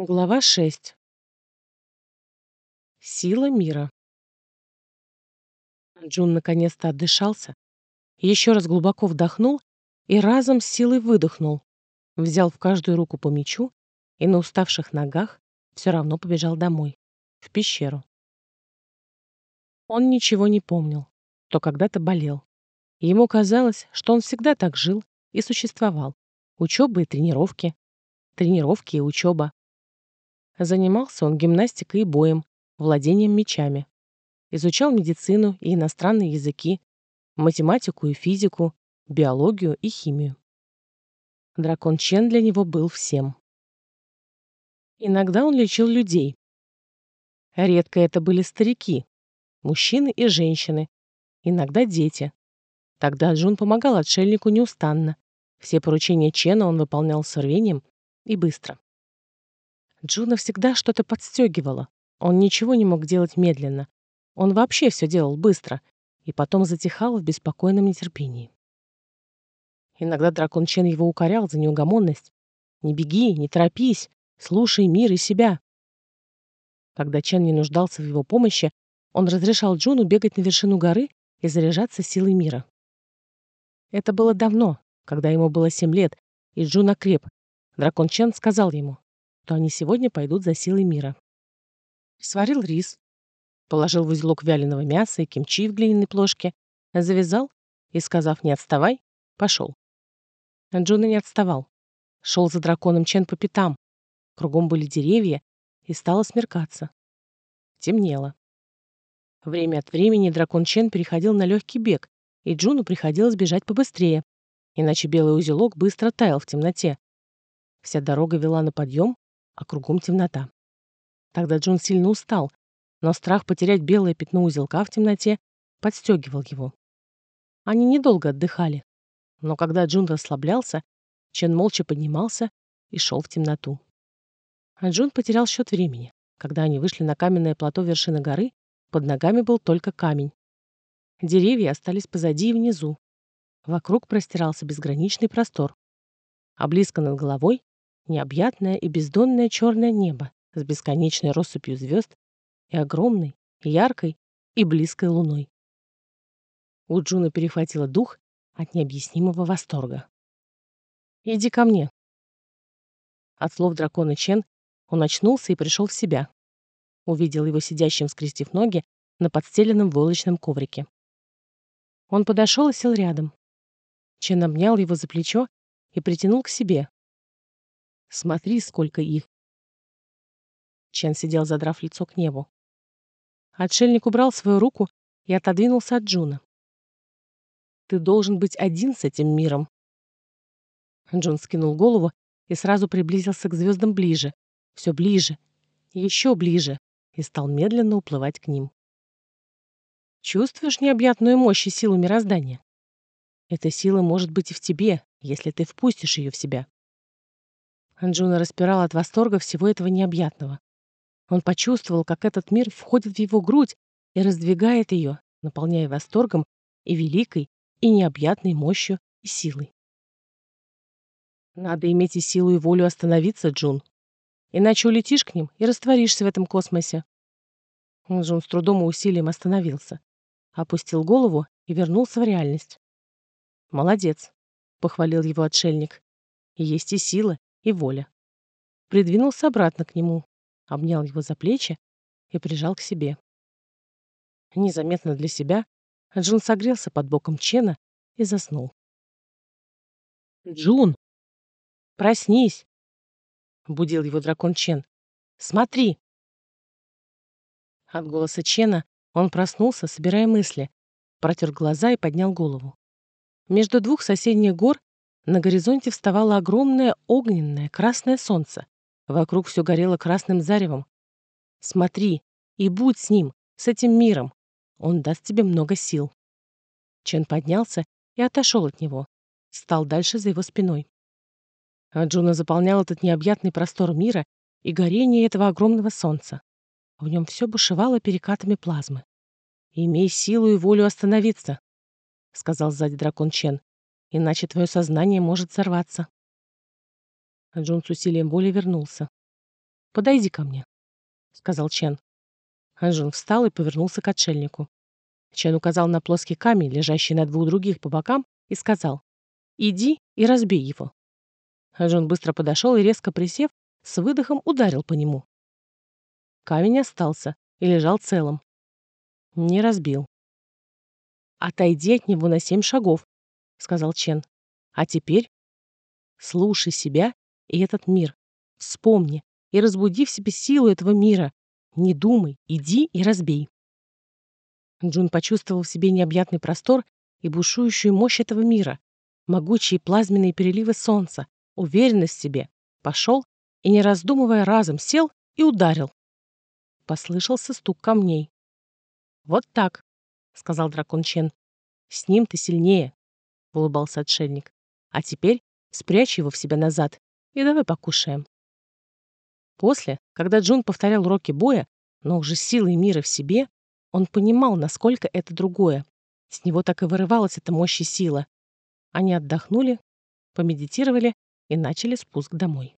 Глава 6. Сила мира. Джун наконец-то отдышался, еще раз глубоко вдохнул и разом с силой выдохнул. Взял в каждую руку по мечу и на уставших ногах все равно побежал домой, в пещеру. Он ничего не помнил, то когда-то болел. Ему казалось, что он всегда так жил и существовал. Учеба и тренировки, тренировки и учеба, Занимался он гимнастикой и боем, владением мечами. Изучал медицину и иностранные языки, математику и физику, биологию и химию. Дракон Чен для него был всем. Иногда он лечил людей. Редко это были старики, мужчины и женщины, иногда дети. Тогда Джун помогал отшельнику неустанно. Все поручения Чена он выполнял с рвением и быстро. Джуна всегда что-то подстегивала. Он ничего не мог делать медленно. Он вообще все делал быстро и потом затихал в беспокойном нетерпении. Иногда дракон Чен его укорял за неугомонность. «Не беги, не торопись, слушай мир и себя». Когда Чен не нуждался в его помощи, он разрешал Джуну бегать на вершину горы и заряжаться силой мира. Это было давно, когда ему было семь лет, и Джун окреп. Дракон Чен сказал ему, что они сегодня пойдут за силой мира. Сварил рис, положил в узелок вяленого мяса и кимчи в глиняной плошке, завязал и, сказав «не отставай», пошел. Джун не отставал. Шел за драконом Чен по пятам. Кругом были деревья, и стало смеркаться. Темнело. Время от времени дракон Чен переходил на легкий бег, и Джуну приходилось бежать побыстрее, иначе белый узелок быстро таял в темноте. Вся дорога вела на подъем, а кругом темнота. Тогда Джон сильно устал, но страх потерять белое пятно узелка в темноте подстегивал его. Они недолго отдыхали, но когда Джун расслаблялся, Чен молча поднимался и шел в темноту. А Джун потерял счет времени. Когда они вышли на каменное плато вершины горы, под ногами был только камень. Деревья остались позади и внизу. Вокруг простирался безграничный простор. А близко над головой необъятное и бездонное черное небо с бесконечной россыпью звезд и огромной, яркой и близкой луной. У Джуна перехватило дух от необъяснимого восторга. «Иди ко мне». От слов дракона Чен он очнулся и пришел в себя. Увидел его сидящим, скрестив ноги, на подстеленном войлочном коврике. Он подошел и сел рядом. Чен обнял его за плечо и притянул к себе, Смотри, сколько их. Чен сидел, задрав лицо к небу. Отшельник убрал свою руку и отодвинулся от Джуна. Ты должен быть один с этим миром. Джун вскинул голову и сразу приблизился к звездам ближе, все ближе, еще ближе, и стал медленно уплывать к ним. Чувствуешь необъятную мощь и силу мироздания? Эта сила может быть и в тебе, если ты впустишь ее в себя. Анджуна распирал от восторга всего этого необъятного. Он почувствовал, как этот мир входит в его грудь и раздвигает ее, наполняя восторгом и великой, и необъятной мощью и силой. Надо иметь и силу, и волю остановиться, Джун. Иначе улетишь к ним и растворишься в этом космосе. Джун с трудом и усилием остановился, опустил голову и вернулся в реальность. «Молодец», — похвалил его отшельник. «Есть и сила, и воля. Придвинулся обратно к нему, обнял его за плечи и прижал к себе. Незаметно для себя Джун согрелся под боком Чена и заснул. «Джун! Проснись!» — будил его дракон Чен. «Смотри!» От голоса Чена он проснулся, собирая мысли, протер глаза и поднял голову. Между двух соседних гор на горизонте вставало огромное огненное красное солнце. Вокруг все горело красным заревом. Смотри и будь с ним, с этим миром. Он даст тебе много сил. Чен поднялся и отошел от него. Стал дальше за его спиной. А Джуна заполнял этот необъятный простор мира и горение этого огромного солнца. В нем все бушевало перекатами плазмы. «Имей силу и волю остановиться», — сказал сзади дракон Чен иначе твое сознание может взорваться. Джон с усилием воли вернулся. подойди ко мне», — сказал Чен. Анжун встал и повернулся к отшельнику. Чен указал на плоский камень, лежащий на двух других по бокам, и сказал «Иди и разбей его». Анжун быстро подошел и, резко присев, с выдохом ударил по нему. Камень остался и лежал целым. Не разбил. «Отойди от него на семь шагов», — сказал Чен. «А теперь слушай себя и этот мир. Вспомни и разбуди в себе силу этого мира. Не думай, иди и разбей». Джун почувствовал в себе необъятный простор и бушующую мощь этого мира, могучие плазменные переливы солнца, уверенность в себе. Пошел и, не раздумывая, разом сел и ударил. Послышался стук камней. «Вот так», — сказал дракон Чен. «С ним ты сильнее», — улыбался отшельник. «А теперь спрячь его в себя назад и давай покушаем». После, когда Джун повторял уроки боя, но уже силой мира в себе, он понимал, насколько это другое. С него так и вырывалась эта мощь и сила. Они отдохнули, помедитировали и начали спуск домой.